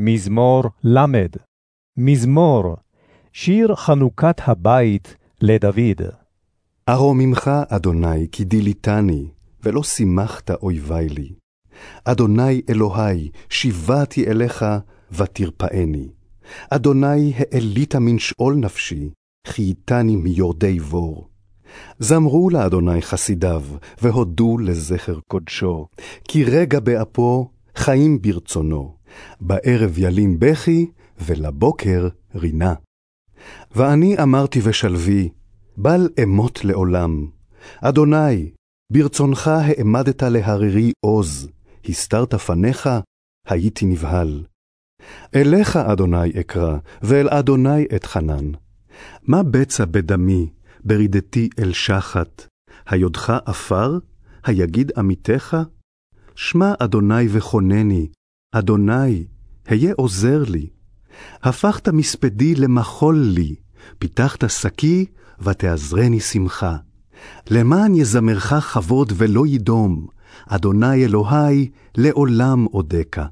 מזמור ל. מזמור, שיר חנוכת הבית לדוד. ארוממך, אדוני, כי דיליתני, ולא שימחת אויבי לי. אדוני אלוהי, שיבעתי אליך, ותרפאני. אדוני העלית מן שאול נפשי, חייתני מיורדי בור. זמרו לאדוני חסידיו, והודו לזכר קודשו, כי רגע באפו, חיים ברצונו. בערב ילין בכי, ולבוקר רינה. ואני אמרתי ושלוי, בל אמות לעולם. אדוני, ברצונך העמדת להררי עוז, הסתרת פניך, הייתי נבהל. אליך, אדוני, אקרא, ואל אדוני אתחנן. מה בצע בדמי, ברידתי אל שחת? היודך עפר? היגיד עמיתך? שמע אדוני וכונני, אדוני, היה עוזר לי. הפכת מספדי למחול לי, פיתחת שקי, ותעזרני שמחה. למען יזמרך כבוד ולא ידום, אדוני אלוהי, לעולם אודקה.